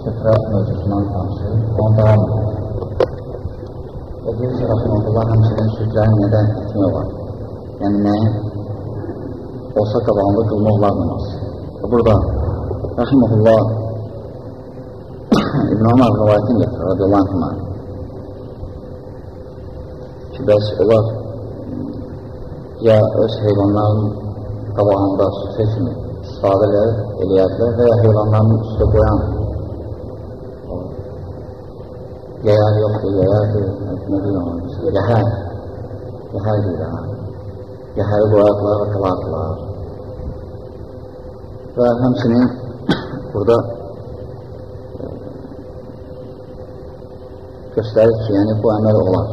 Şifrə mövzusundan danışır, onu davam edir. Və deyir ki, Rəxmətullah həmçinin südlərin nədən etmək olar? Yəni, nəyə olsa qabağında qılmaq olar namaz. Və burada Rəxmətullah İbn Ömər rivayətini gətirir, radiyallahu anh ki, bəs onlar ya öz heyvanların qabağında süfrə kimi istifadə eləyərlər və ya heyvanların üstə qoyan yəyər yoxdur, yəyərdir, nə deyirəm, yəhər, yəhər deyirəm, yəhəri qoyardılar və qılardılar. Və həmçinin burada e, göstərir ki, yəni bu əməl olar.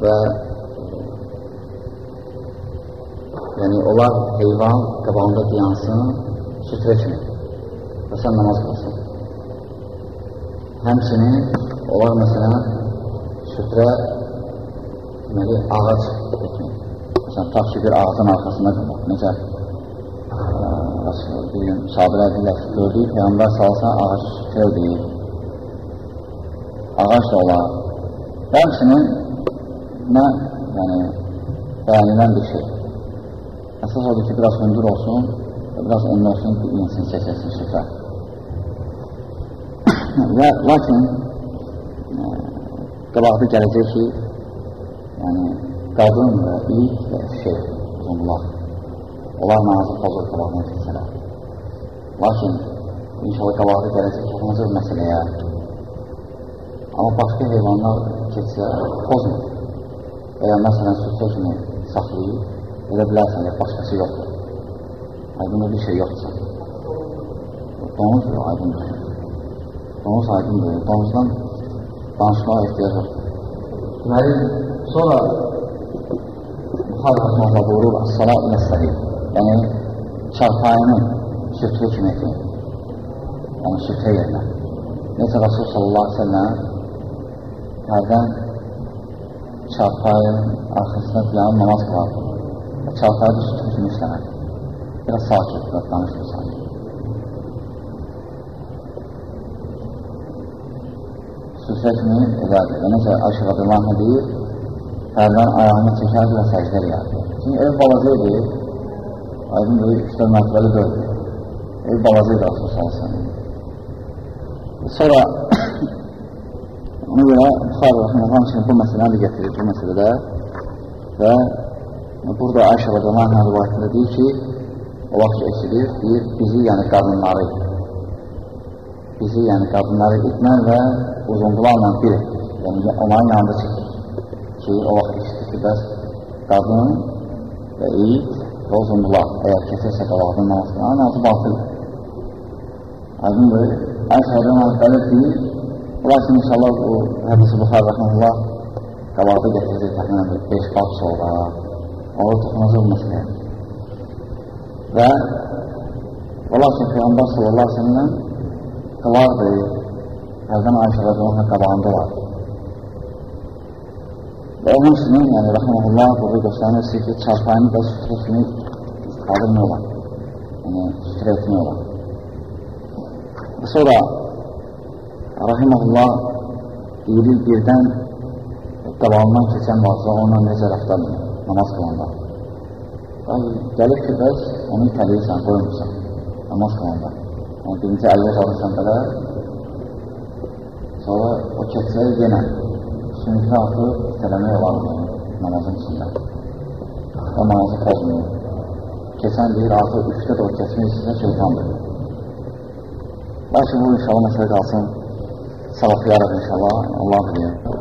Və yəni onlar heyvan qabağında dayansın, sütrə kimi və sən namaz qılsın. Həmçinin onlar məsələn sütrə deməli, ağac etmək. Məsələn, tutaq ki, bir ağacın arxasında qalmaq. Necə bir gün sahabələr deyirlər ki, gördük, Peyyambar salsa ağac sütrə deyil. Ağac da olar. Həmçinin mən, yəni, bəyənilən bir şey. Əsas odur ki, biraz hündür olsun, biraz olsun ki, insin, çəkəsin süfrə. və lakin e, qabaqda gələcək ki, yəni, qadın və it və şey, uzunlar, onlar nazı pozur qabağına keçsələr. Lakin, inşallah qabaqda gələcək hazır məsələyə, amma başqa heyvanlar keçsə, pozmur ya məsələn süfrə kimi saxlayıb, elə bilərsən, ya başqası yoxdur. Aydınlı bir şey yoxdur. Donuz aydındır. Donuz aydındır. Donuzdan danışmağa ehtiyac yoxdur. Deməli, sonra Buxar Rəhməllə buyurur, Əs-sala ilə. Yəni, çarpayını süfrə kimi etmək. Yəni, süfrə yerinə. Necə Rasul sallallahu aleyhi ve sellem hərdən çarpayın arxasında filan namaz qılardı. Sütü kimi işləmədi. Biraz sakit, biraz danışdı sakit. Süfrə kimi edərdi. Və necə Ayşə Radiyallahu deyir, hərdən ayağını çəkərdi və səcdə edərdi. Çünki ev balaca idi, aydın böyük 3-4 mərtəbəli dördü. Ev balaca idi Rasul sallallahu Sonra Ona görə Buxar Rəhməlhan üçün bu məsələni gətirir bu məsələdə və burada Ayşə Rədəmanə rivayətində deyir ki, o vaxt eşidir, deyir, bizi, yəni qadınları, bizi, yəni qadınları itmən və uzunqularla bir yəni onların yanında çəkdik ki, o vaxt eşidir ki, bəs qadın və it və uzunqular, əgər keçərsə qabaqdan namazdan, namazı batıldır. Aydındır, Ayşə Rədəmanə gəlir deyir, Lakin inşallah o hədisi Buxar rəhməllah qabaqda gətirəcək təxminən bir 5 bab sonra toxunacaq məsələyə. Və o lakin Peyğəmbər sallallahu aleyhi ve sellem qılardı, hərdən Ayşə rəzəllərin qabağında olardı. Və onun üçün, yəni rəhməllah burada göstərilirsə ki, çarpayını da sütrə kimi istifadə olar. Yəni, sütrə etmək olar. Və sonra Rahimullah deyir, birdən qabağından keçən varsa onunla necə rəftar namaz qılanda. Gəlir ki, bəs onu itəliyirsən, qoymursan namaz qılanda. Yəni, birinci əllə qalırsan belə, sonra o keçsəyə yenə sünnətə atıb itələmək olar namazın içində. Və namazı pozmuyor. Keçən deyir, artıq üçdə də o keçmək istəyirsə şeytandır. Lakin bu inşallah məsələ qalsın. salafiyarıq inşallah. Allah bilir.